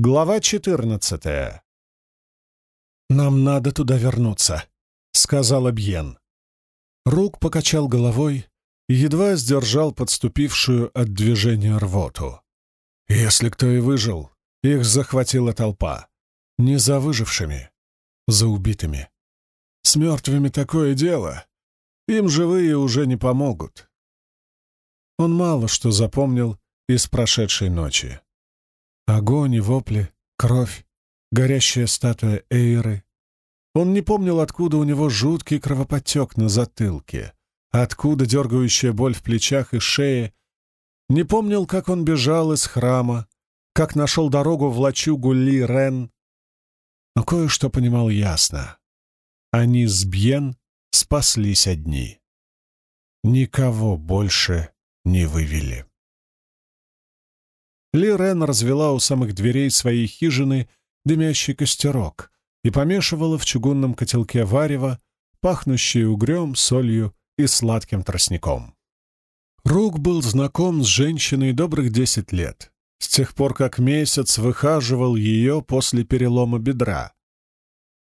Глава 14 «Нам надо туда вернуться», — сказал Бьен. Рук покачал головой и едва сдержал подступившую от движения рвоту. Если кто и выжил, их захватила толпа. Не за выжившими, за убитыми. С мертвыми такое дело. Им живые уже не помогут. Он мало что запомнил из прошедшей ночи. Огонь и вопли, кровь, горящая статуя Эйры. Он не помнил, откуда у него жуткий кровоподтек на затылке, откуда дергающая боль в плечах и шее. Не помнил, как он бежал из храма, как нашел дорогу в лачугу Ли-Рен. Но кое-что понимал ясно. Они с Бьен спаслись одни. Никого больше не вывели. Ли Рен развела у самых дверей своей хижины дымящий костерок и помешивала в чугунном котелке варево, пахнущее угрем, солью и сладким тростником. Рук был знаком с женщиной добрых десять лет, с тех пор, как месяц выхаживал ее после перелома бедра.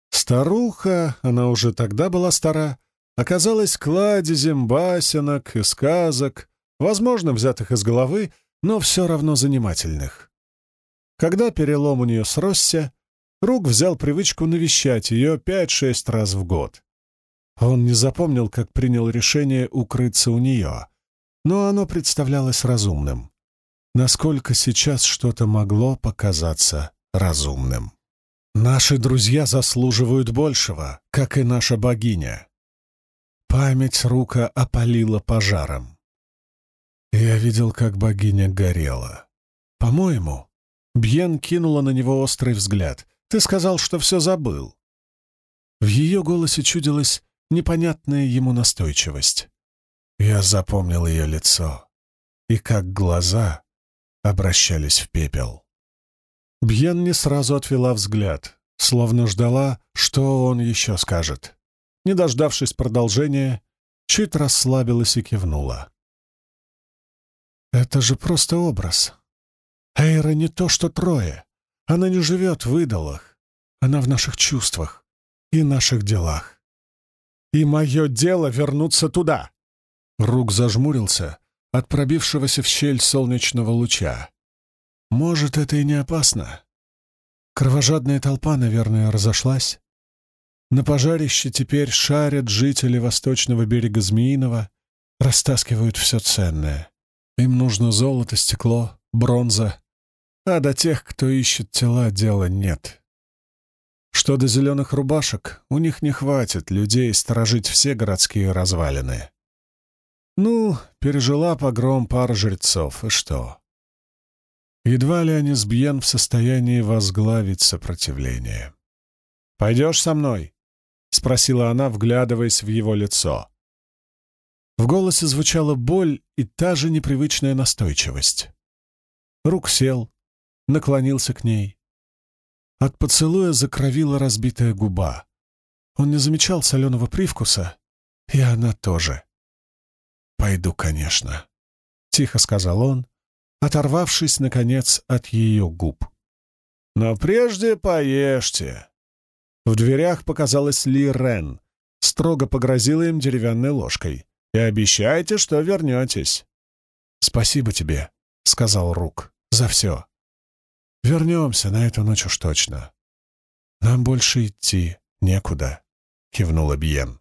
Старуха, она уже тогда была стара, оказалась кладезем басенок и сказок, возможно, взятых из головы, но все равно занимательных. Когда перелом у нее сросся, Рук взял привычку навещать ее пять-шесть раз в год. Он не запомнил, как принял решение укрыться у нее, но оно представлялось разумным. Насколько сейчас что-то могло показаться разумным. Наши друзья заслуживают большего, как и наша богиня. Память Рука опалила пожаром. Я видел, как богиня горела. По-моему, Бьен кинула на него острый взгляд. Ты сказал, что все забыл. В ее голосе чудилась непонятная ему настойчивость. Я запомнил ее лицо, и как глаза обращались в пепел. Бьен не сразу отвела взгляд, словно ждала, что он еще скажет. Не дождавшись продолжения, чуть расслабилась и кивнула. Это же просто образ. Эйра не то, что трое. Она не живет в идолах. Она в наших чувствах и наших делах. И мое дело вернуться туда. Рук зажмурился от пробившегося в щель солнечного луча. Может, это и не опасно. Кровожадная толпа, наверное, разошлась. На пожарище теперь шарят жители восточного берега Змеиного, растаскивают все ценное. Им нужно золото, стекло, бронза, а до тех, кто ищет тела, дела нет. Что до зеленых рубашек, у них не хватит людей сторожить все городские развалины. Ну, пережила погром пара жрецов, и что? Едва ли они с Бьен в состоянии возглавить сопротивление. «Пойдешь со мной?» — спросила она, вглядываясь в его лицо. В голосе звучала боль и та же непривычная настойчивость. Рук сел, наклонился к ней. От поцелуя закровила разбитая губа. Он не замечал соленого привкуса, и она тоже. «Пойду, конечно», — тихо сказал он, оторвавшись, наконец, от ее губ. «Но прежде поешьте». В дверях показалась Ли Рен, строго погрозила им деревянной ложкой и обещайте, что вернетесь». «Спасибо тебе», — сказал Рук, — «за все. Вернемся на эту ночь уж точно. Нам больше идти некуда», — кивнула Бьен.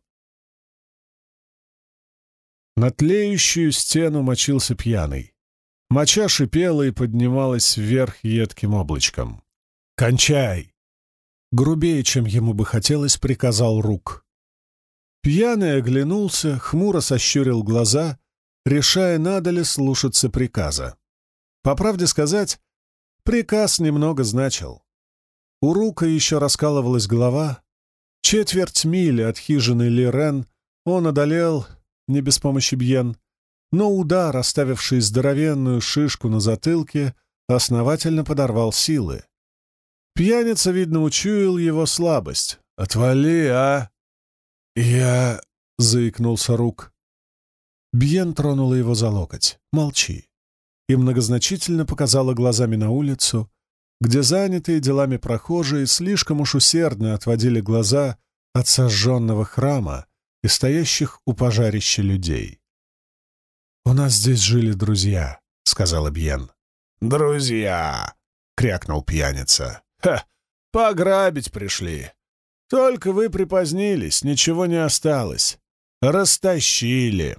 На тлеющую стену мочился пьяный. Моча шипела и поднималась вверх едким облачком. «Кончай!» Грубее, чем ему бы хотелось, приказал Рук. Пьяный оглянулся, хмуро сощурил глаза, решая, надо ли слушаться приказа. По правде сказать, приказ немного значил. У Рука еще раскалывалась голова. Четверть мили от хижины Лирен он одолел, не без помощи Бьен, но удар, оставивший здоровенную шишку на затылке, основательно подорвал силы. Пьяница, видно, учуял его слабость. «Отвали, а!» «Я...» — заикнулся Рук. Бьен тронула его за локоть. «Молчи». И многозначительно показала глазами на улицу, где занятые делами прохожие слишком уж усердно отводили глаза от сожженного храма и стоящих у пожарища людей. «У нас здесь жили друзья», — сказал Бьен. «Друзья!» — крякнул пьяница. «Ха! Пограбить пришли. Только вы припозднились, ничего не осталось. Растащили!»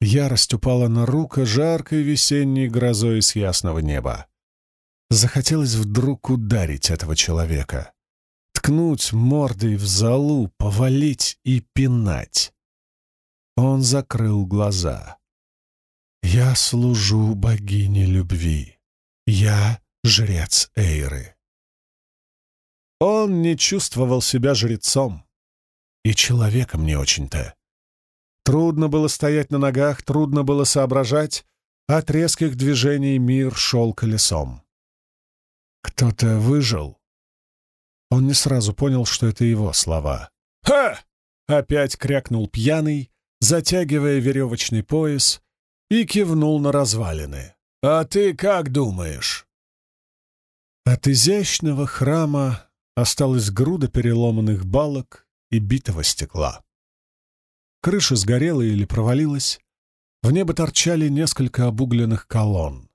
Ярость упала на рука жаркой весенней грозой с ясного неба. Захотелось вдруг ударить этого человека, ткнуть мордой в залу, повалить и пинать. Он закрыл глаза. «Я служу богине любви. Я жрец Эйры». Он не чувствовал себя жрецом. И человеком не очень-то. Трудно было стоять на ногах, трудно было соображать. От резких движений мир шел колесом. Кто-то выжил. Он не сразу понял, что это его слова. «Ха!» — опять крякнул пьяный, затягивая веревочный пояс, и кивнул на развалины. «А ты как думаешь?» От изящного храма осталась груда переломанных балок и битого стекла. Крыша сгорела или провалилась, в небо торчали несколько обугленных колонн.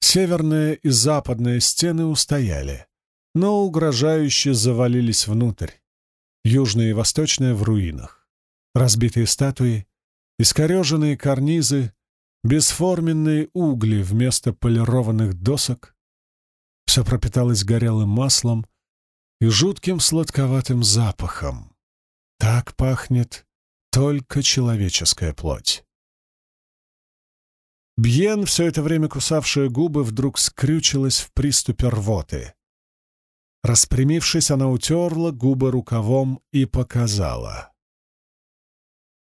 Северная и западная стены устояли, но угрожающе завалились внутрь. Южная и восточная в руинах. Разбитые статуи, искореженные карнизы, бесформенные угли вместо полированных досок. Все пропиталось горелым маслом и жутким сладковатым запахом. Так пахнет только человеческая плоть. Бьен, все это время кусавшая губы, вдруг скрючилась в приступе рвоты. Распрямившись, она утерла губы рукавом и показала.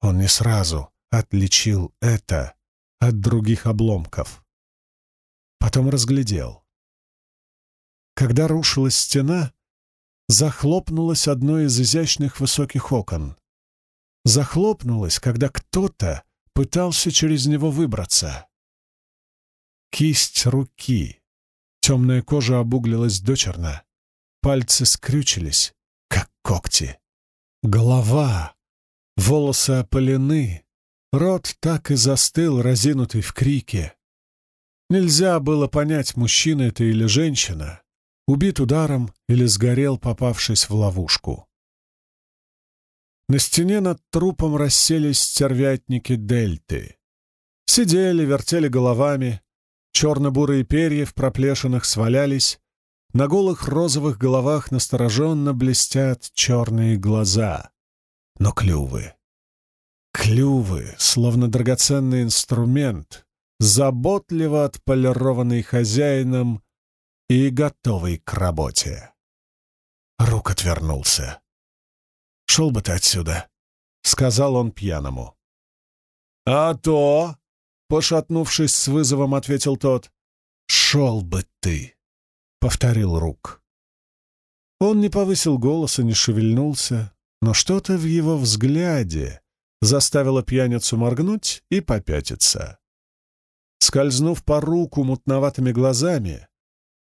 Он не сразу отличил это от других обломков. Потом разглядел. Когда рушилась стена, захлопнулось одно из изящных высоких окон. Захлопнулось, когда кто-то пытался через него выбраться. Кисть руки. Темная кожа обуглилась дочерно. Пальцы скрючились, как когти. Голова. Волосы опалены. Рот так и застыл, разинутый в крике. Нельзя было понять, мужчина это или женщина, убит ударом или сгорел, попавшись в ловушку. На стене над трупом расселись стервятники дельты. Сидели, вертели головами, Черно-бурые перья в проплешинах свалялись, на голых розовых головах настороженно блестят черные глаза. Но клювы. Клювы, словно драгоценный инструмент, заботливо отполированный хозяином и готовый к работе. Рук отвернулся. «Шел бы ты отсюда», — сказал он пьяному. «А то!» Пошатнувшись с вызовом, ответил тот. «Шел бы ты!» — повторил Рук. Он не повысил голоса, не шевельнулся, но что-то в его взгляде заставило пьяницу моргнуть и попятиться. Скользнув по руку мутноватыми глазами,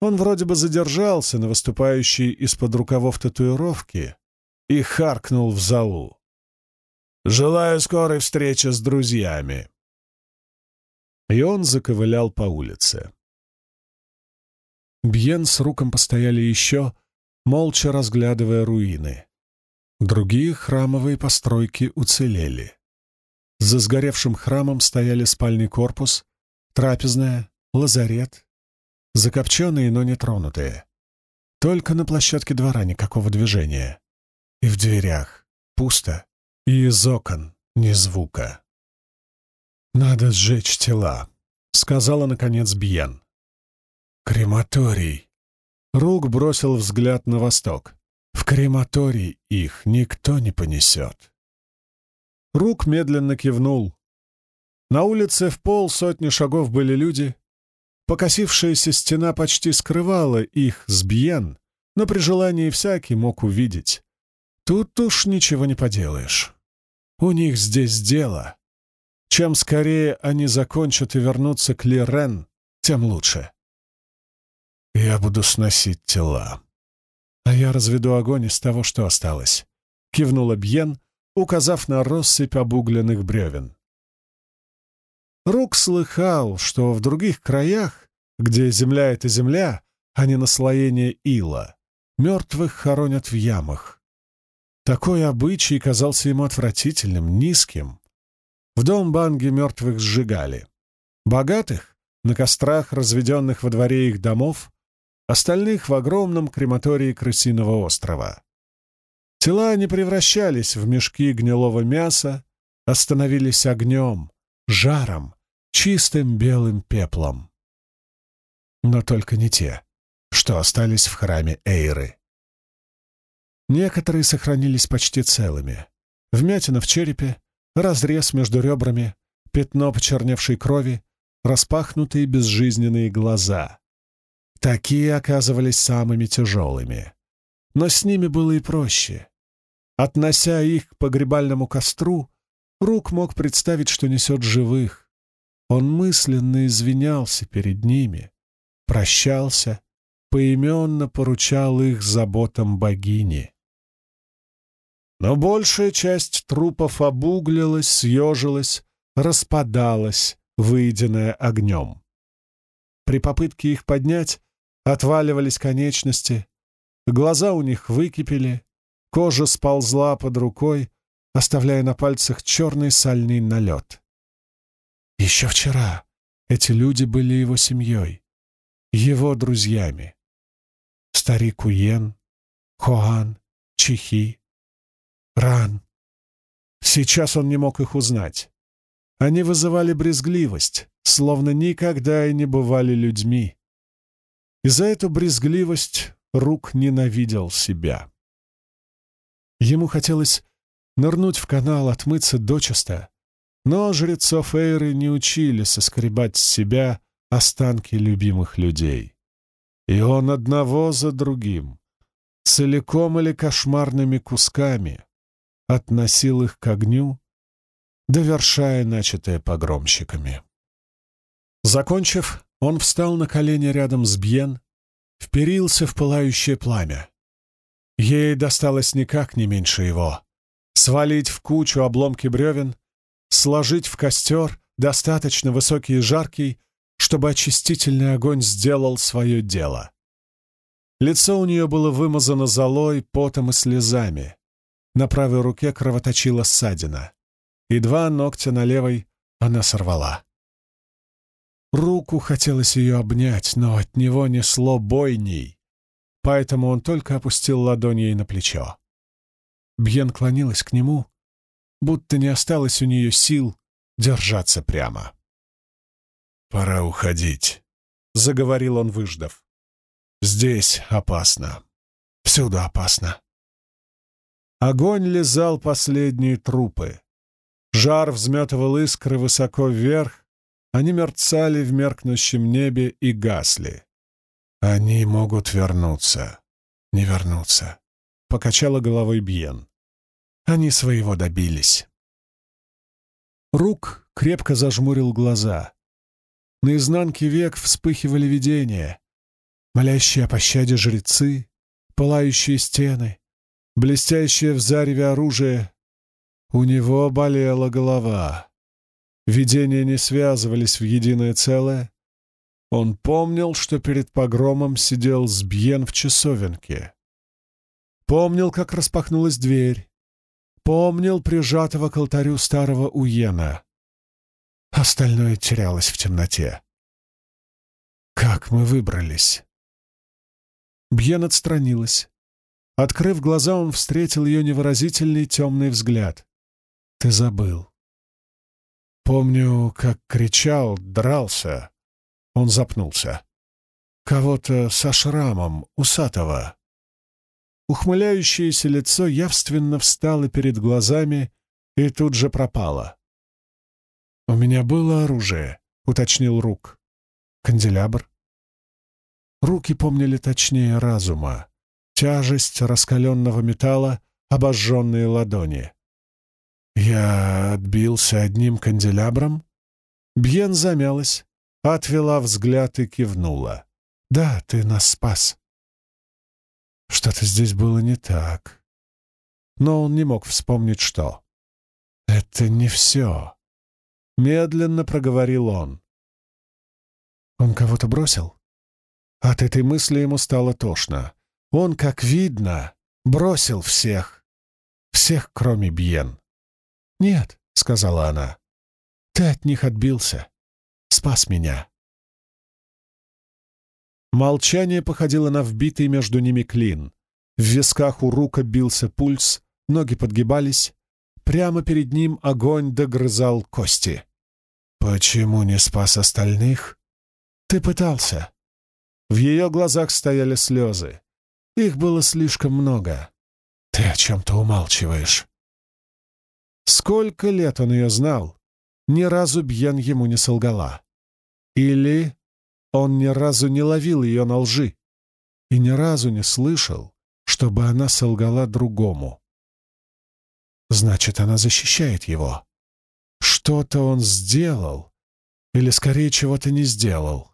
он вроде бы задержался на выступающей из-под рукавов татуировки и харкнул в залу. «Желаю скорой встречи с друзьями!» и он заковылял по улице. Бьен с Руком постояли еще, молча разглядывая руины. Другие храмовые постройки уцелели. За сгоревшим храмом стояли спальный корпус, трапезная, лазарет, закопченные, но не тронутые. Только на площадке двора никакого движения. И в дверях пусто, и из окон ни звука. «Надо сжечь тела», — сказала, наконец, Бьен. «Крематорий». Рук бросил взгляд на восток. «В крематорий их никто не понесет». Рук медленно кивнул. На улице в полсотни шагов были люди. Покосившаяся стена почти скрывала их с Бьен, но при желании всякий мог увидеть. Тут уж ничего не поделаешь. У них здесь дело. Чем скорее они закончат и вернутся к Лирен, тем лучше. Я буду сносить тела. А я разведу огонь из того, что осталось. Кивнула Бьен, указав на россыпь обугленных бревен. Рук слыхал, что в других краях, где земля — это земля, а не наслоение ила, мертвых хоронят в ямах. Такой обычай казался ему отвратительным, низким. В дом Банги мертвых сжигали. Богатых — на кострах, разведенных во дворе их домов, остальных — в огромном крематории Крысиного острова. Тела не превращались в мешки гнилого мяса, остановились огнем, жаром, чистым белым пеплом. Но только не те, что остались в храме Эйры. Некоторые сохранились почти целыми. Вмятина в черепе, разрез между ребрами, пятно почерневшей крови, распахнутые безжизненные глаза. Такие оказывались самыми тяжелыми. Но с ними было и проще. Относя их к погребальному костру, Рук мог представить, что несет живых. Он мысленно извинялся перед ними, прощался, поименно поручал их заботам богини. Но большая часть трупов обуглилась, съежилась, распадалась, выеденная огнем. При попытке их поднять отваливались конечности, глаза у них выкипели, кожа сползла под рукой, оставляя на пальцах черный сальный налет. Еще вчера эти люди были его семьей, его друзьями. Старик Уен, Хоан, Чихи, Ран. Сейчас он не мог их узнать. Они вызывали брезгливость, словно никогда и не бывали людьми. И за эту брезгливость Рук ненавидел себя. Ему хотелось нырнуть в канал, отмыться дочисто, но жрецов Эйры не учили соскребать с себя останки любимых людей. И он одного за другим, целиком или кошмарными кусками, относил их к огню, довершая начатое погромщиками. Закончив, он встал на колени рядом с Бьен, вперился в пылающее пламя. Ей досталось никак не меньше его. Свалить в кучу обломки бревен, сложить в костер, достаточно высокий и жаркий, чтобы очистительный огонь сделал свое дело. Лицо у нее было вымазано золой, потом и слезами. На правой руке кровоточила ссадина, и два ногтя на левой она сорвала. Руку хотелось ее обнять, но от него несло бойней, поэтому он только опустил ладонь ей на плечо. Бьен клонилась к нему, будто не осталось у нее сил держаться прямо. «Пора уходить», — заговорил он, выждав. «Здесь опасно. Всюду опасно». Огонь лизал последние трупы. Жар взметывал искры высоко вверх, они мерцали в меркнущем небе и гасли. «Они могут вернуться, не вернуться», — покачала головой Бьен. «Они своего добились». Рук крепко зажмурил глаза. На изнанке век вспыхивали видения, молящие о пощаде жрецы, пылающие стены, блестящее в зареве оружие. У него болела голова. Видения не связывались в единое целое. Он помнил, что перед погромом сидел Сбьен в часовенке. Помнил, как распахнулась дверь. Помнил прижатого к алтарю старого Уена. Остальное терялось в темноте. «Как мы выбрались?» Бьен отстранилась. Открыв глаза, он встретил ее невыразительный темный взгляд. «Ты забыл». Помню, как кричал, дрался. Он запнулся. Кого-то со шрамом, усатого. Ухмыляющееся лицо явственно встало перед глазами и тут же пропало. «У меня было оружие», — уточнил Рук. «Канделябр?» Руки помнили точнее разума. Тяжесть раскаленного металла, обожженные ладони. «Я отбился одним канделябром?» Бьен замялась, отвела взгляд и кивнула. Да, ты нас спас. Что-то здесь было не так. Но он не мог вспомнить, что. Это не все. Медленно проговорил он. Он кого-то бросил? От этой мысли ему стало тошно. Он, как видно, бросил всех. Всех, кроме Бьен. «Нет», — сказала она, — «ты от них отбился. Спас меня». Молчание походило на вбитый между ними клин. В висках у Рука бился пульс, ноги подгибались. Прямо перед ним огонь догрызал кости. «Почему не спас остальных?» «Ты пытался». В ее глазах стояли слезы. Их было слишком много. «Ты о чем-то умалчиваешь». Сколько лет он ее знал, ни разу Бьен ему не солгала. Или он ни разу не ловил ее на лжи и ни разу не слышал, чтобы она солгала другому. Значит, она защищает его. Что-то он сделал, или скорее чего-то не сделал.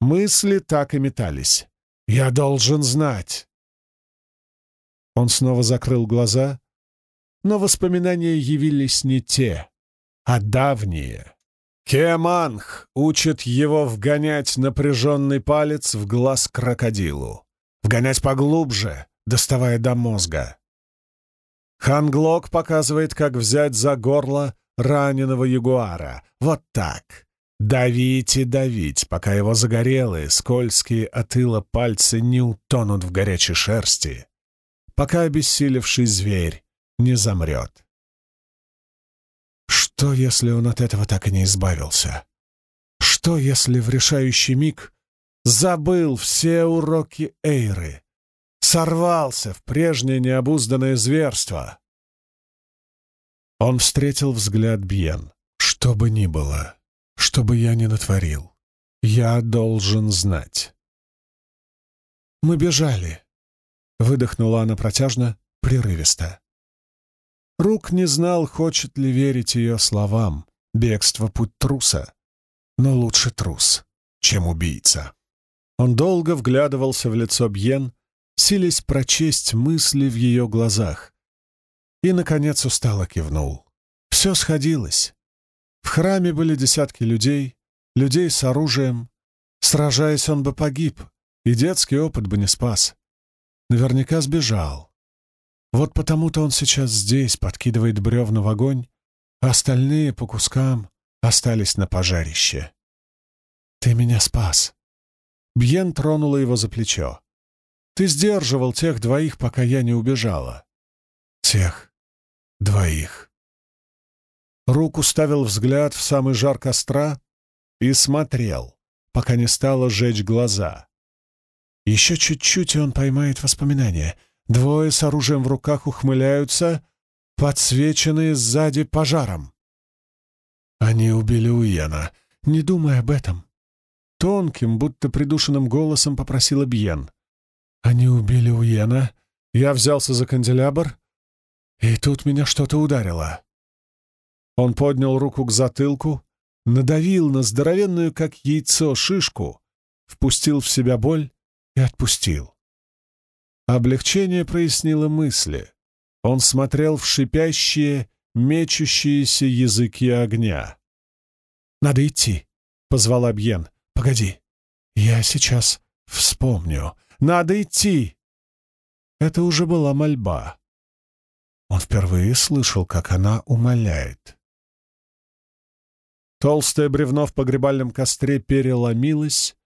Мысли так и метались. «Я должен знать!» Он снова закрыл глаза, но воспоминания явились не те, а давние. Кеманх учит его вгонять напряженный палец в глаз крокодилу, вгонять поглубже, доставая до мозга. Ханглок показывает, как взять за горло раненого ягуара. Вот так. Давить и давить, пока его загорелые, скользкие от ила пальцы не утонут в горячей шерсти, пока обессилевший зверь не замрет. Что, если он от этого так и не избавился? Что, если в решающий миг забыл все уроки Эйры, сорвался в прежнее необузданное зверство? Он встретил взгляд Бьен. «Что бы ни было, что бы я ни натворил, я должен знать». «Мы бежали», — выдохнула она протяжно, прерывисто. Рук не знал, хочет ли верить ее словам. Бегство — путь труса. Но лучше трус, чем убийца. Он долго вглядывался в лицо Бьен, силясь прочесть мысли в ее глазах. И, наконец, устало кивнул. Все сходилось. В храме были десятки людей, людей с оружием. Сражаясь, он бы погиб, и детский опыт бы не спас. Наверняка сбежал. Вот потому-то он сейчас здесь, подкидывает бревна в огонь, а остальные по кускам остались на пожарище. «Ты меня спас!» Бьен тронула его за плечо. «Ты сдерживал тех двоих, пока я не убежала». «Тех двоих». Руку ставил взгляд в самый жар костра и смотрел, пока не стало жечь глаза. Еще чуть-чуть, и он поймает воспоминания — Двое с оружием в руках ухмыляются, подсвеченные сзади пожаром. Они убили Уена. Не думай об этом. Тонким, будто придушенным голосом попросила Бьен. Они убили Уена. Я взялся за канделябр, и тут меня что-то ударило. Он поднял руку к затылку, надавил на здоровенную, как яйцо, шишку, впустил в себя боль и отпустил. Облегчение прояснило мысли. Он смотрел в шипящие, мечущиеся языки огня. «Надо идти», — позвала Бьен. «Погоди, я сейчас вспомню. Надо идти!» Это уже была мольба. Он впервые слышал, как она умоляет. Толстое бревно в погребальном костре переломилось,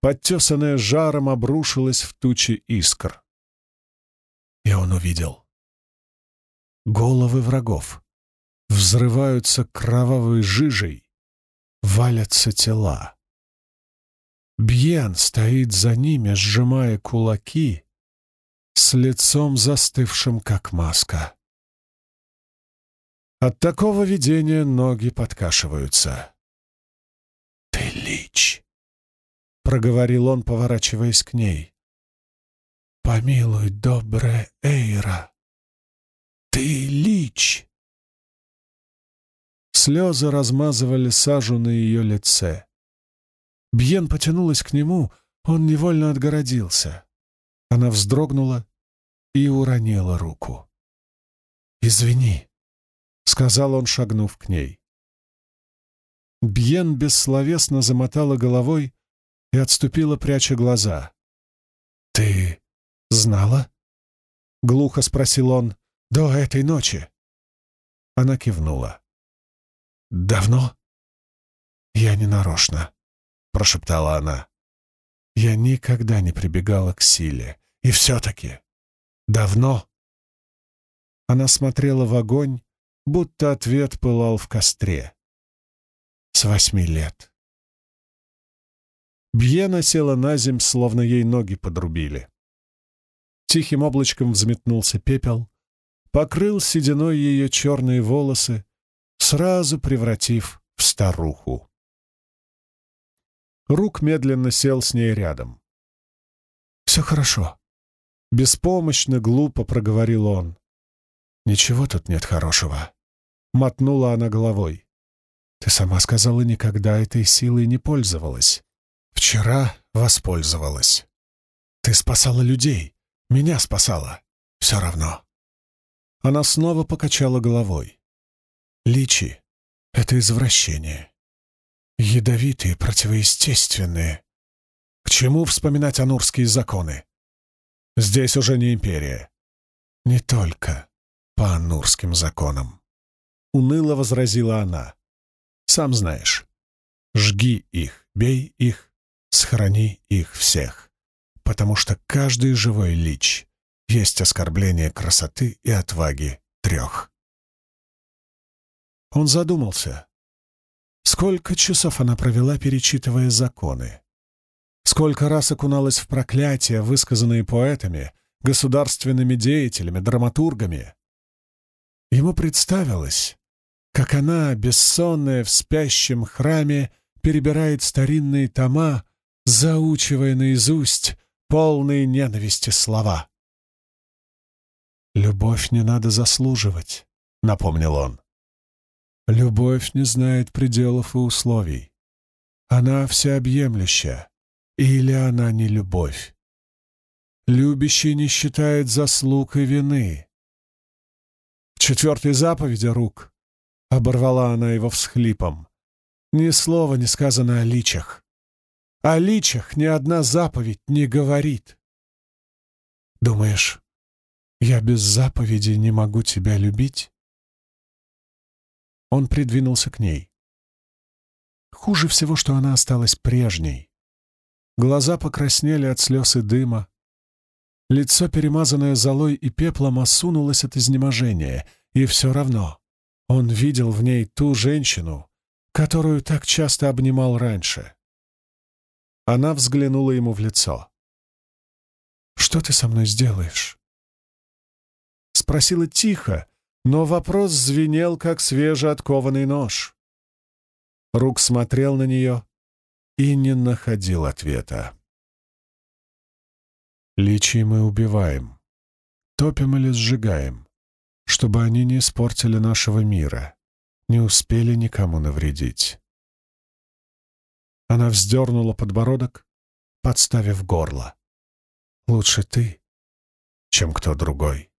подтесанное жаром обрушилось в тучи искр. И он увидел. Головы врагов взрываются кровавой жижей, валятся тела. Бьен стоит за ними, сжимая кулаки, с лицом застывшим, как маска. От такого видения ноги подкашиваются. «Ты лич!» — проговорил он, поворачиваясь к ней. Помилуй, добрая Эйра, ты лич!» Слезы размазывали сажу на ее лице. Бьен потянулась к нему, Он невольно отгородился. Она вздрогнула и уронила руку. «Извини», — сказал он, шагнув к ней. Бьен бессловесно замотала головой и отступила, пряча глаза. «Ты знала?» — глухо спросил он. «До этой ночи?» Она кивнула. «Давно?» «Я не нарочно», — прошептала она. «Я никогда не прибегала к силе. И все-таки давно?» Она смотрела в огонь, будто ответ пылал в костре. «С восьми лет». Бьена села на земь, словно ей ноги подрубили. Тихим облачком взметнулся пепел, покрыл сединой ее черные волосы, сразу превратив в старуху. Рук медленно сел с ней рядом. «Все хорошо», — беспомощно, глупо проговорил он. «Ничего тут нет хорошего», — мотнула она головой. «Ты сама сказала, никогда этой силой не пользовалась. Вчера воспользовалась. Ты спасала людей, меня спасала. Все равно». Она снова покачала головой. Личи — это извращение. Ядовитые, противоестественные. К чему вспоминать анурские законы? Здесь уже не империя. Не только по анурским законам. Уныло возразила она. Сам знаешь. Жги их, бей их, сохрани их всех. Потому что каждый живой лич есть оскорбление красоты и отваги трех. Он задумался. Сколько часов она провела, перечитывая законы? Сколько раз окуналась в проклятия, высказанные поэтами, государственными деятелями, драматургами? Ему представилось, как она, бессонная в спящем храме, перебирает старинные тома, заучивая наизусть полные ненависти слова. «Любовь не надо заслуживать», — напомнил он. «Любовь не знает пределов и условий. Она всеобъемлюща, или она не любовь. Любящий не считает заслуг и вины». В четвертой заповеди рук оборвала она его всхлипом. Ни слова не сказано о личах. О личах ни одна заповедь не говорит. Думаешь, я без заповеди не могу тебя любить?» Он придвинулся к ней. Хуже всего, что она осталась прежней. Глаза покраснели от слез и дыма. Лицо, перемазанное золой и пеплом, осунулось от изнеможения, и все равно он видел в ней ту женщину, которую так часто обнимал раньше. Она взглянула ему в лицо. «Что ты со мной сделаешь?» Спросила тихо, но вопрос звенел, как свежеоткованный нож. Рук смотрел на нее и не находил ответа. Личий мы убиваем, топим или сжигаем, чтобы они не испортили нашего мира, не успели никому навредить. Она вздернула подбородок, подставив горло. «Лучше ты, чем кто другой».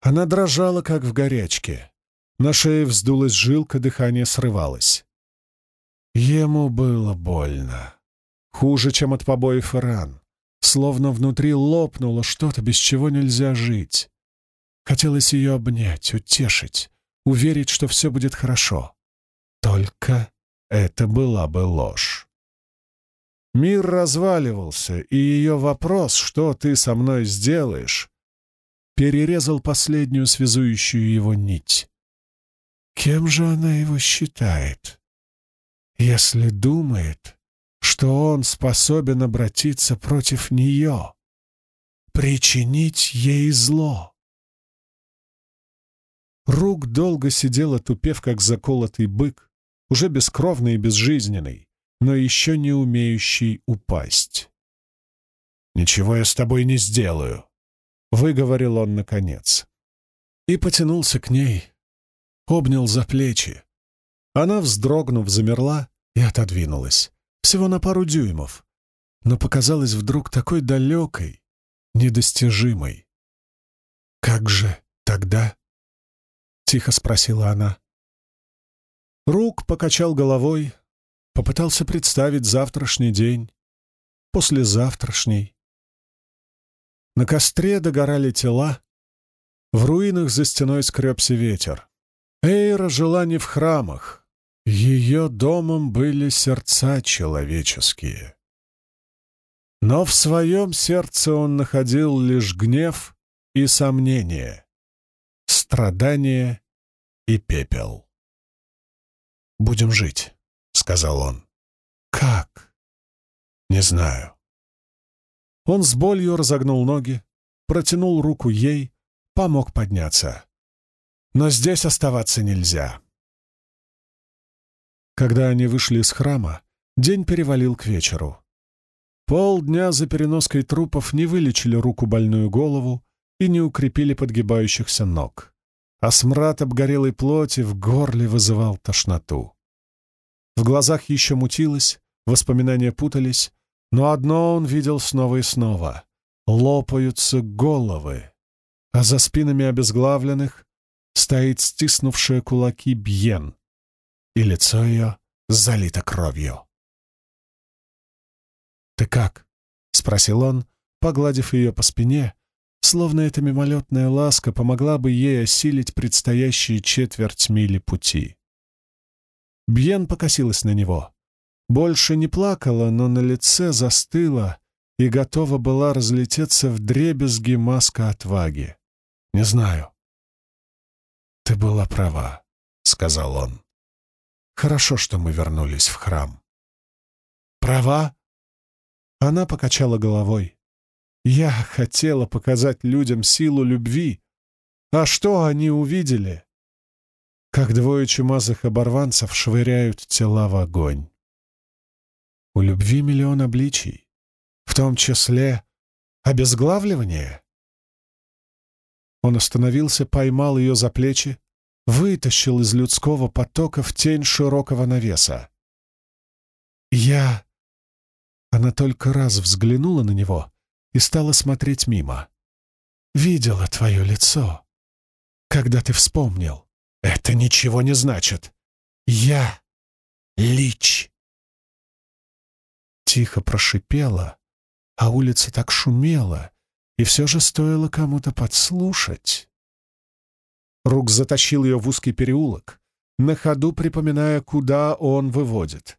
Она дрожала, как в горячке. На шее вздулась жилка, дыхание срывалось. Ему было больно. Хуже, чем от побоев и ран. Словно внутри лопнуло что-то, без чего нельзя жить. Хотелось ее обнять, утешить, уверить, что все будет хорошо. Только это была бы ложь. Мир разваливался, и ее вопрос, что ты со мной сделаешь, перерезал последнюю связующую его нить. Кем же она его считает? Если думает, что он способен обратиться против нее, причинить ей зло. Рук долго сидел, отупев, как заколотый бык, уже бескровный и безжизненный, но еще не умеющий упасть. «Ничего я с тобой не сделаю», выговорил он наконец. И потянулся к ней, обнял за плечи. Она, вздрогнув, замерла и отодвинулась. всего на пару дюймов, но показалась вдруг такой далекой, недостижимой. «Как же тогда?» — тихо спросила она. Рук покачал головой, попытался представить завтрашний день, послезавтрашний. На костре догорали тела, в руинах за стеной скребся ветер. Эйра жила не в храмах, ее домом были сердца человеческие. Но в своем сердце он находил лишь гнев и сомнение, страдание и пепел. «Будем жить», — сказал он. «Как?» «Не знаю». Он с болью разогнул ноги, протянул руку ей, помог подняться. «Но здесь оставаться нельзя». Когда они вышли из храма, день перевалил к вечеру. Полдня за переноской трупов не вылечили руку больную голову и не укрепили подгибающихся ног, а смрад обгорелой плоти в горле вызывал тошноту. В глазах еще мутилось, воспоминания путались, но одно он видел снова и снова — лопаются головы, а за спинами обезглавленных стоит стиснувшая кулаки Бьен, и лицо ее залито кровью. «Ты как?» — спросил он, погладив ее по спине, словно эта мимолетная ласка помогла бы ей осилить предстоящие четверть мили пути. Бьен покосилась на него. Больше не плакала, но на лице застыла и готова была разлететься в дребезги маска отваги. «Не знаю». «Ты была права», — сказал он. Хорошо, что мы вернулись в храм. Права? Она покачала головой. Я хотела показать людям силу любви. А что они увидели? Как двое чумазых оборванцев швыряют тела в огонь. У любви миллион обличий, в том числе обезглавливание. Он остановился, поймал ее за плечи, вытащил из людского потока в тень широкого навеса. «Я...» Она только раз взглянула на него и стала смотреть мимо. «Видела твое лицо, когда ты вспомнил. Это ничего не значит. Я Лич!» Тихо прошипела, а улица так шумела, и все же стоило кому-то подслушать. Рук затащил ее в узкий переулок, на ходу припоминая, куда он выводит.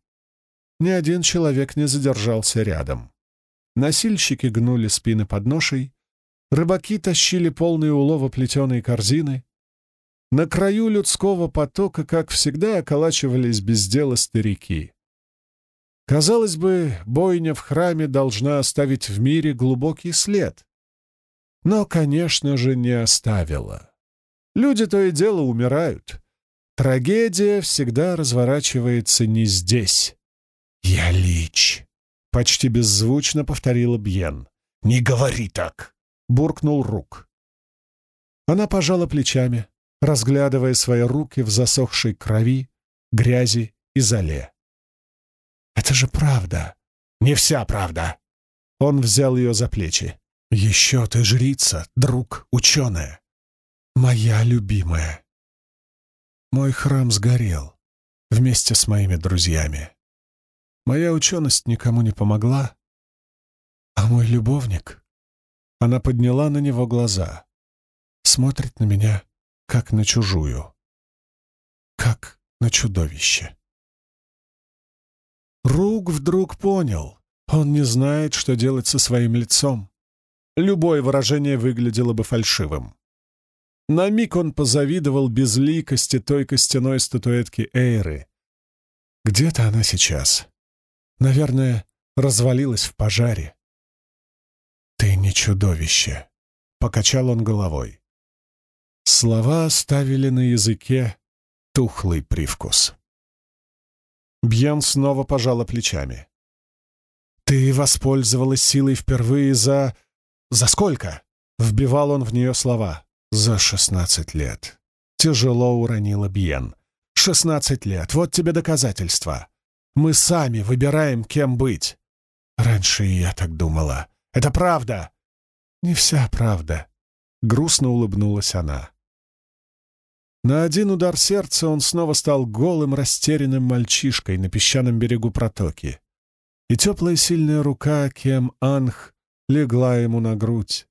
Ни один человек не задержался рядом. Носильщики гнули спины под ношей, рыбаки тащили полные улова плетеные корзины. На краю людского потока, как всегда, околачивались без дела старики. Казалось бы, бойня в храме должна оставить в мире глубокий след. Но, конечно же, не оставила. Люди то и дело умирают. Трагедия всегда разворачивается не здесь. «Я лич», — почти беззвучно повторила Бьен. «Не говори так», — буркнул Рук. Она пожала плечами, разглядывая свои руки в засохшей крови, грязи и зале. «Это же правда!» «Не вся правда!» Он взял ее за плечи. «Еще ты жрица, друг, ученая. Моя любимая. Мой храм сгорел вместе с моими друзьями. Моя ученость никому не помогла. А мой любовник... Она подняла на него глаза. Смотрит на меня, как на чужую. Как на чудовище. Рук вдруг понял. Он не знает, что делать со своим лицом. Любое выражение выглядело бы фальшивым. На миг он позавидовал безликости той костяной статуэтки Эйры. Где-то она сейчас. Наверное, развалилась в пожаре. «Ты не чудовище», — покачал он головой. Слова оставили на языке тухлый привкус. Бьян снова пожала плечами. «Ты воспользовалась силой впервые за... За сколько?» — вбивал он в нее слова. За шестнадцать лет. Тяжело уронила Бьен. Шестнадцать лет. Вот тебе доказательства. Мы сами выбираем, кем быть. Раньше и я так думала. Это правда. Не вся правда. Грустно улыбнулась она. На один удар сердца он снова стал голым, растерянным мальчишкой на песчаном берегу протоки. И теплая сильная рука Кем Анх легла ему на грудь.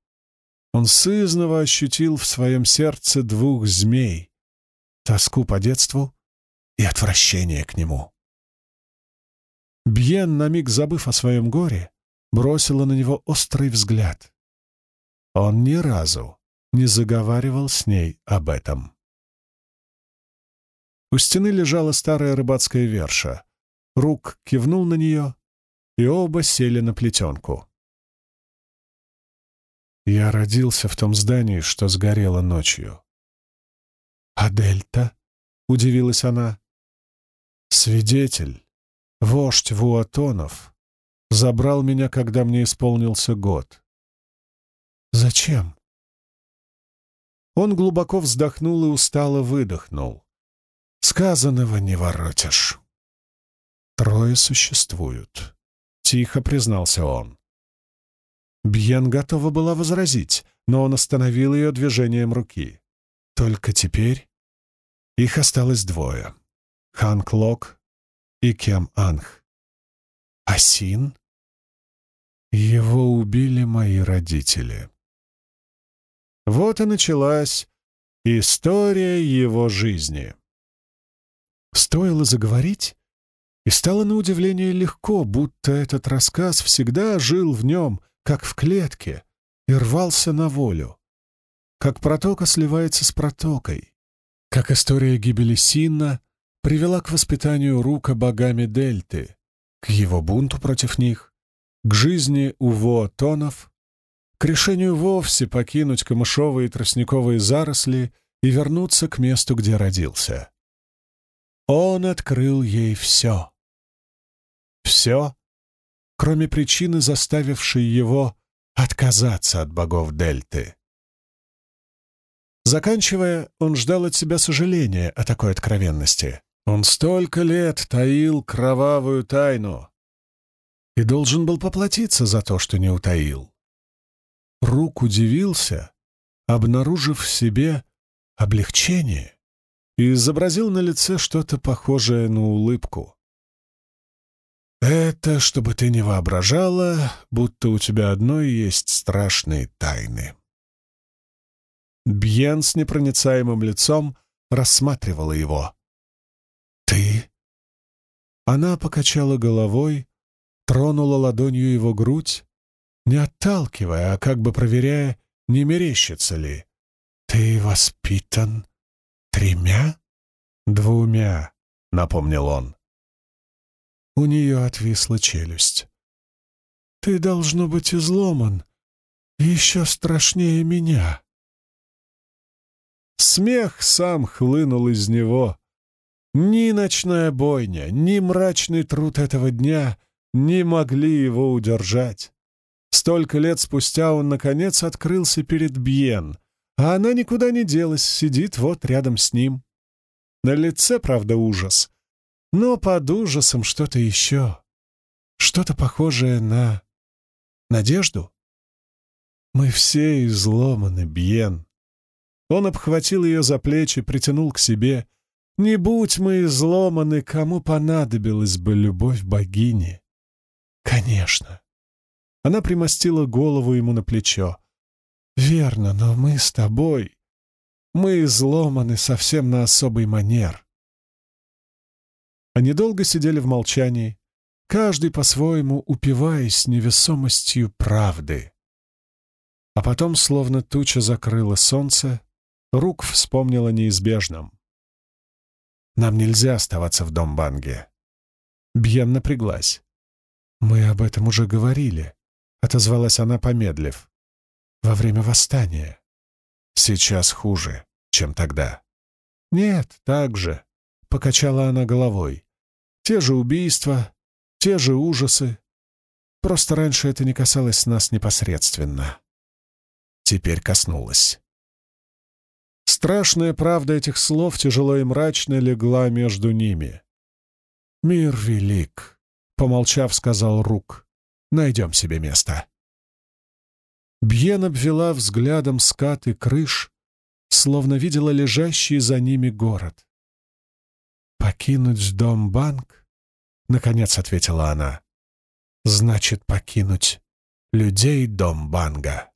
Он сызново ощутил в своем сердце двух змей — тоску по детству и отвращение к нему. Бьен, на миг забыв о своем горе, бросила на него острый взгляд. Он ни разу не заговаривал с ней об этом. У стены лежала старая рыбацкая верша. Рук кивнул на нее, и оба сели на плетенку. Я родился в том здании, что сгорело ночью. «А Дельта?» — удивилась она. «Свидетель, вождь Вуатонов, забрал меня, когда мне исполнился год». «Зачем?» Он глубоко вздохнул и устало выдохнул. «Сказанного не воротишь». «Трое существуют», — тихо признался он. Бьен готова была возразить, но он остановил ее движением руки. Только теперь их осталось двое — Ханк Лок и Кем Анх. Асин? Его убили мои родители. Вот и началась история его жизни. Стоило заговорить, и стало на удивление легко, будто этот рассказ всегда жил в нем — как в клетке, и рвался на волю. Как протока сливается с протокой. Как история гибели Синна привела к воспитанию Рука богами Дельты, к его бунту против них, к жизни у Во-тонов, к решению вовсе покинуть камышовые и тростниковые заросли и вернуться к месту, где родился. Он открыл ей все. Все, кроме причины, заставившей его отказаться от богов Дельты. Заканчивая, он ждал от себя сожаления о такой откровенности. Он столько лет таил кровавую тайну и должен был поплатиться за то, что не утаил. Рук удивился, обнаружив в себе облегчение, и изобразил на лице что-то похожее на улыбку. Это чтобы ты не воображала, будто у тебя одной есть страшные тайны. Бьен с непроницаемым лицом рассматривала его. Она покачала головой, тронула ладонью его грудь, не отталкивая, а как бы проверяя, не мерещится ли. «Ты воспитан тремя?» «Двумя», — напомнил он. У нее отвисла челюсть. «Ты, должно быть, изломан. Еще страшнее меня». Смех сам хлынул из него. Ни ночная бойня, ни мрачный труд этого дня не могли его удержать. Столько лет спустя он, наконец, открылся перед Бьен, а она никуда не делась, сидит вот рядом с ним. На лице, правда, ужас, но под ужасом что-то еще. Что-то похожее на... надежду. Мы все изломаны, Бьен. Он обхватил ее за плечи, притянул к себе. Не будь мы изломаны, кому понадобилась бы любовь богини? Конечно. Она примостила голову ему на плечо. Верно, но мы с тобой. Мы изломаны совсем на особый манер. Они долго сидели в молчании, каждый по-своему упиваясь невесомостью правды. А потом, словно туча закрыла солнце, Рук вспомнила неизбежном. «Нам нельзя оставаться в дом Банге». Бьен напряглась. «Мы об этом уже говорили», — отозвалась она, помедлив. «Во время восстания. Сейчас хуже, чем тогда». «Нет, так же», — покачала она головой. Те же убийства, те же ужасы. Просто раньше это не касалось нас непосредственно. Теперь коснулось. Страшная правда этих слов тяжело и мрачно легла между ними. «Мир велик», — помолчав, сказал Рук. «Найдем себе место». Бьен обвела взглядом скаты крыш, словно видела лежащий за ними город. «Покинуть дом-банк?» — наконец ответила она. «Значит, покинуть людей дом-банга.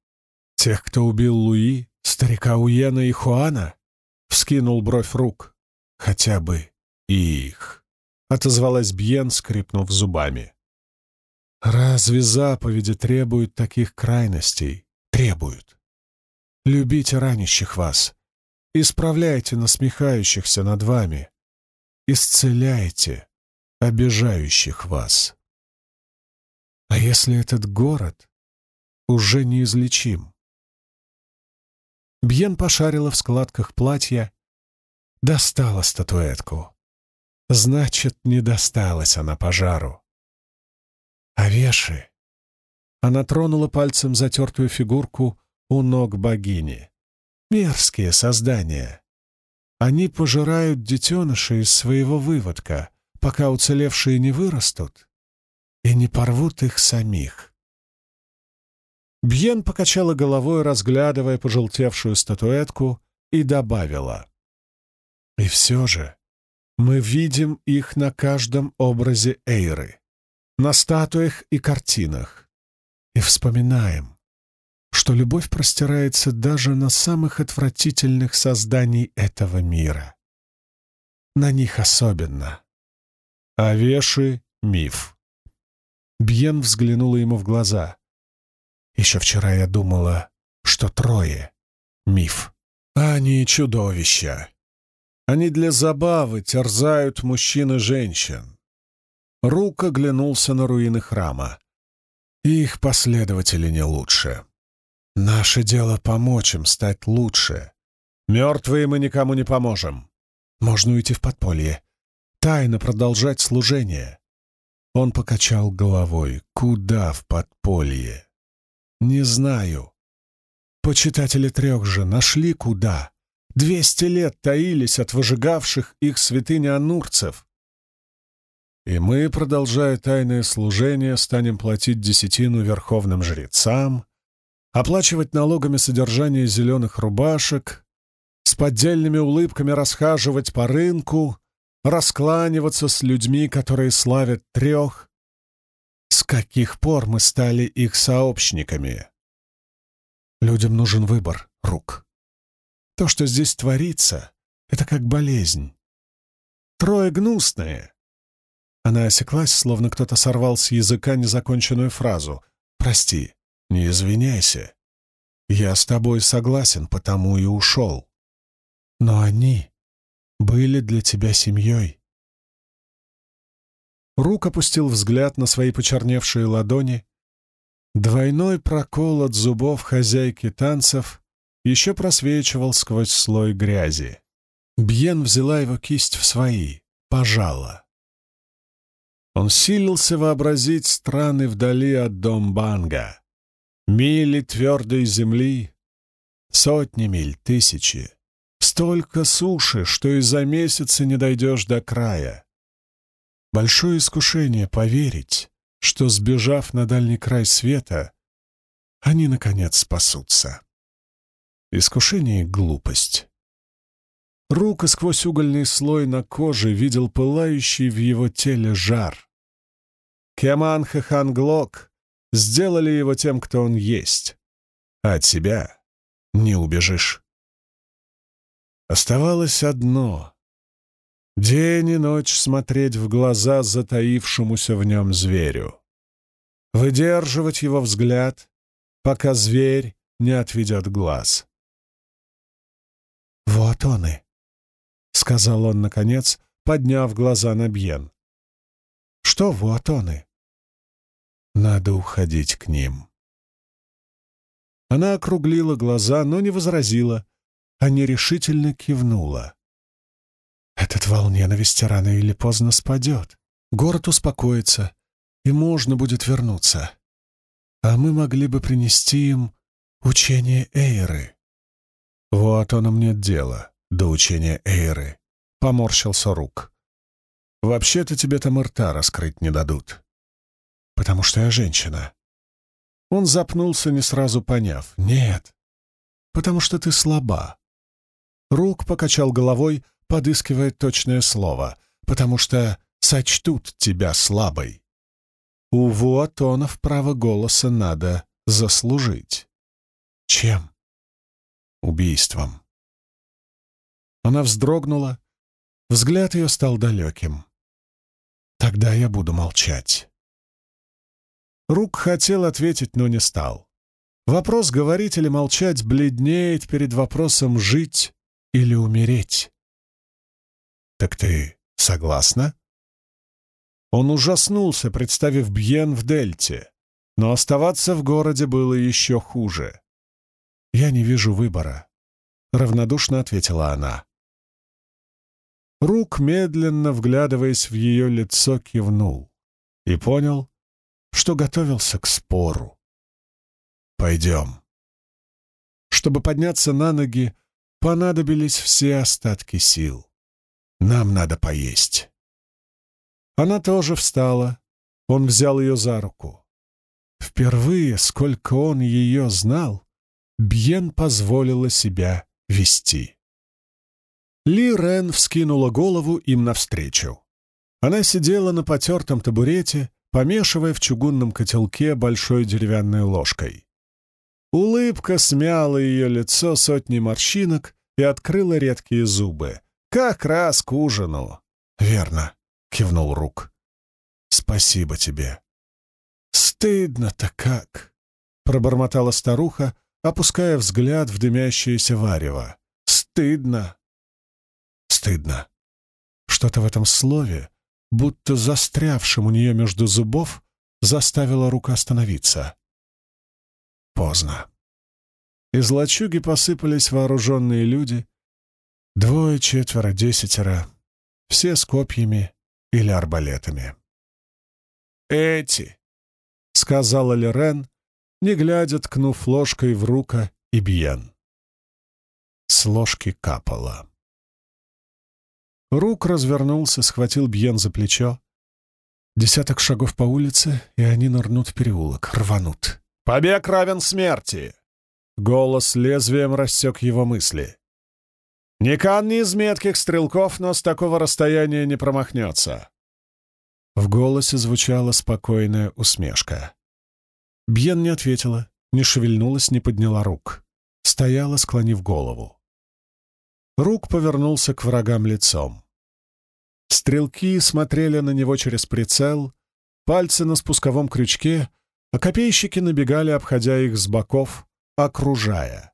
Тех, кто убил Луи, старика Уена и Хуана?» — вскинул бровь рук. «Хотя бы и их», — отозвалась Бьен, скрипнув зубами. «Разве заповеди требуют таких крайностей?» «Требуют. Любите ранящих вас, исправляйте насмехающихся над вами, исцеляйте обижающих вас. А если этот город уже неизлечим?» Бьен пошарила в складках платья, достала статуэтку. Значит, не досталась она пожару. А веши? Она тронула пальцем затертую фигурку у ног богини. Мерзкие создания. Они пожирают детенышей из своего выводка, пока уцелевшие не вырастут и не порвут их самих. Бьен покачала головой, разглядывая пожелтевшую статуэтку, и добавила. «И все же мы видим их на каждом образе Эйры, на статуях и картинах, и вспоминаем, что любовь простирается даже на самых отвратительных созданий этого мира. На них особенно. А Веши — миф. Бьен взглянула ему в глаза. Еще вчера я думала, что трое — миф, они чудовища. Они для забавы терзают мужчин и женщин. Рук оглянулся на руины храма. Их последователи не лучше. Наше дело помочь им стать лучше. Мертвые мы никому не поможем. Можно уйти в подполье. Тайно продолжать служение. Он покачал головой. Куда в подполье? Не знаю. Почитатели трех же нашли куда. Двести лет таились от выжигавших их святыни анурцев. И мы, продолжая тайное служение, станем платить десятину верховным жрецам, оплачивать налогами содержание зеленых рубашек, с поддельными улыбками расхаживать по рынку, раскланиваться с людьми, которые славят трех, с каких пор мы стали их сообщниками? Людям нужен выбор рук. То, что здесь творится, это как болезнь. Трое гнусные. Она осеклась, словно кто-то сорвал с языка незаконченную фразу. «Прости, не извиняйся. Я с тобой согласен, потому и ушел. Но они были для тебя семьей. Рук опустил взгляд на свои почерневшие ладони. Двойной прокол от зубов хозяйки танцев еще просвечивал сквозь слой грязи. Бьен взяла его кисть в свои, пожала. Он силился вообразить страны вдали от Домбанга. Мили твердой земли, сотни миль, тысячи. Столько суши, что и за месяцы не дойдешь до края. Большое искушение поверить, что, сбежав на дальний край света, они, наконец, спасутся. Искушение — глупость. Рука сквозь угольный слой на коже видел пылающий в его теле жар. Кеман Хаханглок сделали его тем, кто он есть, а от себя не убежишь. Оставалось одно День и ночь смотреть в глаза затаившемуся в нем зверю. Выдерживать его взгляд, пока зверь не отведет глаз. «Вот он и!» — сказал он, наконец, подняв глаза на Бьен. «Что вот он и?» «Надо уходить к ним». Она округлила глаза, но не возразила, а нерешительно кивнула. Этот вал ненависти рано или поздно спадет. Город успокоится, и можно будет вернуться. А мы могли бы принести им учение Эйры. Вот оно мне дело, до учения Эйры. Поморщился рук. Вообще-то тебе там рта раскрыть не дадут. Потому что я женщина. Он запнулся, не сразу поняв. Нет, потому что ты слаба. Рук покачал головой, подыскивая точное слово, потому что сочтут тебя слабой. У Вуатонов право голоса надо заслужить. Чем? Убийством. Она вздрогнула, взгляд ее стал далеким. Тогда я буду молчать. Рук хотел ответить, но не стал. Вопрос говорить или молчать бледнеет перед вопросом жить или умереть. «Так ты согласна?» Он ужаснулся, представив Бьен в Дельте, но оставаться в городе было еще хуже. «Я не вижу выбора», — равнодушно ответила она. Рук, медленно вглядываясь в ее лицо, кивнул и понял, что готовился к спору. «Пойдем». Чтобы подняться на ноги, понадобились все остатки сил. Нам надо поесть. Она тоже встала. Он взял ее за руку. Впервые, сколько он ее знал, Бьен позволила себя вести. Ли Рен вскинула голову им навстречу. Она сидела на потертом табурете, помешивая в чугунном котелке большой деревянной ложкой. Улыбка смяла ее лицо сотни морщинок и открыла редкие зубы. Как раз к ужину. «Верно», — кивнул Рук. «Спасибо тебе». «Стыдно-то как!» — пробормотала старуха, опуская взгляд в дымящееся варево. «Стыдно!» «Стыдно!» Что-то в этом слове, будто застрявшим у нее между зубов, заставило рука остановиться. Поздно. Из лачуги посыпались вооруженные люди. Двое, четверо, десятеро. Все с копьями или арбалетами. «Эти!» — сказала Лерен, не глядя, ткнув ложкой в рука и бьен. С ложки капало. Рук развернулся, схватил Бьен за плечо. Десяток шагов по улице, и они нырнут в переулок, рванут. «Побег равен смерти!» Голос лезвием рассек его мысли. «Никан не из метких стрелков, но с такого расстояния не промахнется». В голосе звучала спокойная усмешка. Бьен не ответила, не шевельнулась, не подняла рук. Стояла, склонив голову. Рук повернулся к врагам лицом. Стрелки смотрели на него через прицел, пальцы на спусковом крючке, а копейщики набегали, обходя их с боков, окружая.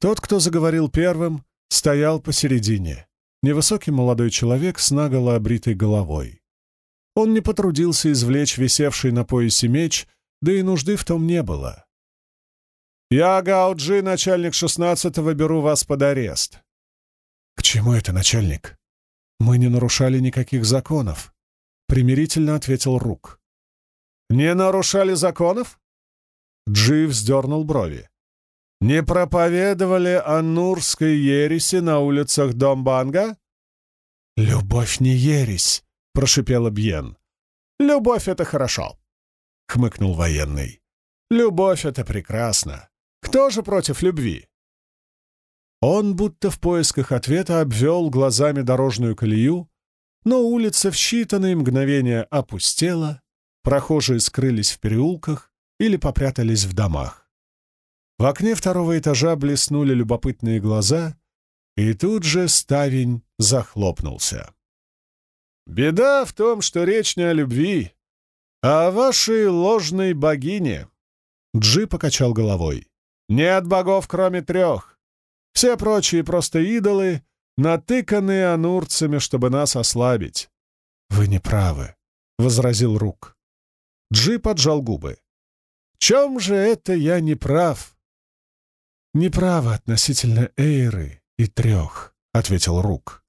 Тот, кто заговорил первым, стоял посередине. Невысокий молодой человек с наголо обритой головой. Он не потрудился извлечь висевший на поясе меч, да и нужды в том не было. «Я, Гауджи, начальник шестнадцатого, беру вас под арест». «К чему это, начальник? Мы не нарушали никаких законов», — примирительно ответил Рук. «Не нарушали законов?» Джи вздернул брови. «Не проповедовали о Нурской ереси на улицах Домбанга?» «Любовь не ересь», — прошипела Бьен. «Любовь — это хорошо», — хмыкнул военный. «Любовь — это прекрасно. Кто же против любви?» Он будто в поисках ответа обвел глазами дорожную колею, но улица в считанные мгновения опустела, прохожие скрылись в переулках, или попрятались в домах. В окне второго этажа блеснули любопытные глаза, и тут же ставень захлопнулся. «Беда в том, что речь не о любви, а о вашей ложной богине», — Джи покачал головой. «Нет богов, кроме трех. Все прочие просто идолы, натыканные анурцами, чтобы нас ослабить». «Вы не правы», — возразил Рук. Джи поджал губы чем же это я не прав?» «Не право относительно Эйры и трех», — ответил Рук.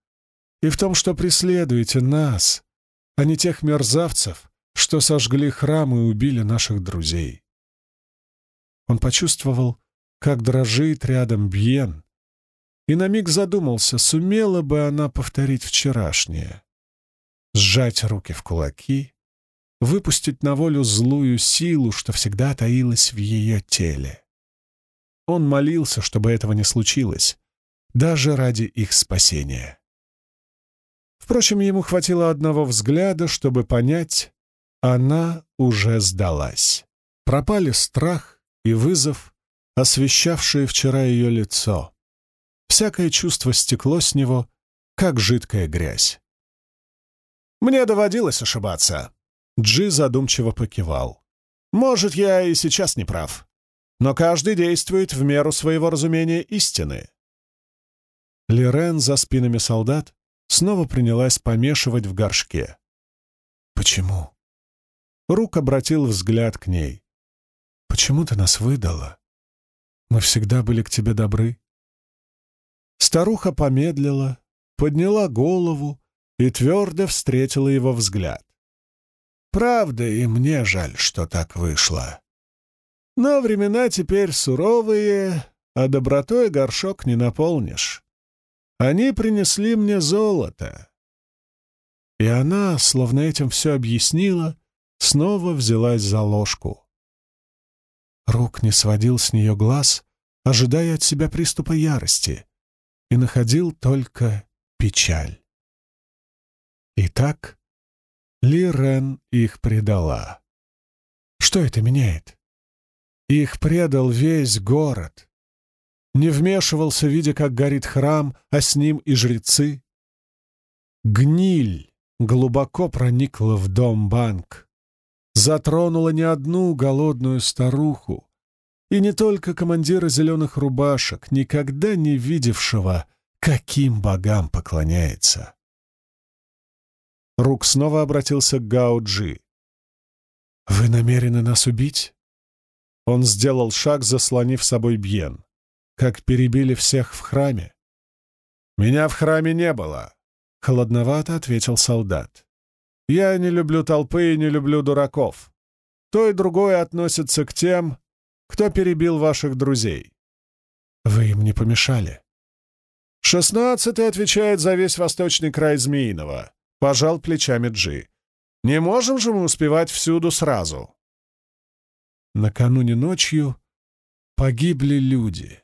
«И в том, что преследуете нас, а не тех мерзавцев, что сожгли храм и убили наших друзей». Он почувствовал, как дрожит рядом Бьен, и на миг задумался, сумела бы она повторить вчерашнее. сжать руки в кулаки, выпустить на волю злую силу, что всегда таилась в ее теле. Он молился, чтобы этого не случилось, даже ради их спасения. Впрочем, ему хватило одного взгляда, чтобы понять, она уже сдалась. Пропали страх и вызов, освещавшие вчера ее лицо. Всякое чувство стекло с него, как жидкая грязь. «Мне доводилось ошибаться», — Джи задумчиво покивал. «Может, я и сейчас не прав, но каждый действует в меру своего разумения истины». Лирен за спинами солдат снова принялась помешивать в горшке. «Почему?» Рук обратил взгляд к ней. «Почему ты нас выдала? Мы всегда были к тебе добры». Старуха помедлила, подняла голову и твердо встретила его взгляд. «Правда, и мне жаль, что так вышло. Но времена теперь суровые, а добротой горшок не наполнишь. Они принесли мне золото». И она, словно этим все объяснила, снова взялась за ложку. Рук не сводил с нее глаз, ожидая от себя приступа ярости, и находил только печаль. Итак, Ли Рен их предала. Что это меняет? Их предал весь город. Не вмешивался, видя, как горит храм, а с ним и жрецы. Гниль глубоко проникла в дом-банк затронула не одну голодную старуху, и не только командира зеленых рубашек, никогда не видевшего, каким богам поклоняется. Рук снова обратился к Гао-Джи. «Вы намерены нас убить?» Он сделал шаг, заслонив собой Бьен. «Как перебили всех в храме?» «Меня в храме не было», — холодновато ответил солдат. Я не люблю толпы и не люблю дураков. То и другое относится к тем, кто перебил ваших друзей. Вы им не помешали. Шестнадцатый отвечает за весь восточный край Змеиного. Пожал плечами Джи. Не можем же мы успевать всюду сразу. Накануне ночью погибли люди.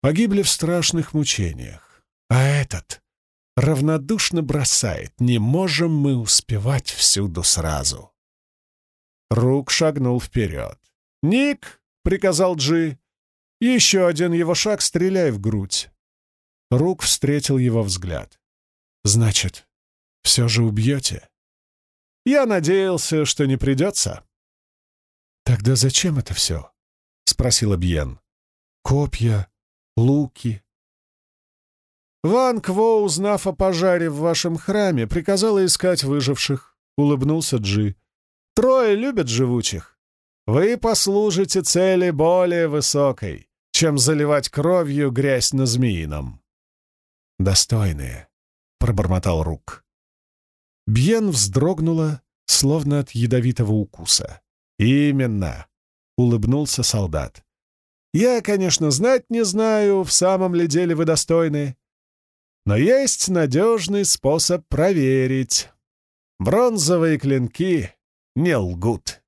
Погибли в страшных мучениях. А этот равнодушно бросает «Не можем мы успевать всюду сразу». Рук шагнул вперед. «Ник!» — приказал Джи. «Еще один его шаг, стреляй в грудь». Рук встретил его взгляд. «Значит, все же убьете?» «Я надеялся, что не придется». «Тогда зачем это все?» — спросила Бьен. «Копья, луки, «Ван Кво, узнав о пожаре в вашем храме, приказала искать выживших», — улыбнулся Джи. «Трое любят живучих. Вы послужите цели более высокой, чем заливать кровью грязь на змеином». «Достойные», — пробормотал Рук. Бьен вздрогнула, словно от ядовитого укуса. «Именно», — улыбнулся солдат. «Я, конечно, знать не знаю, в самом ли деле вы достойны, но есть надежный способ проверить. Бронзовые клинки не лгут.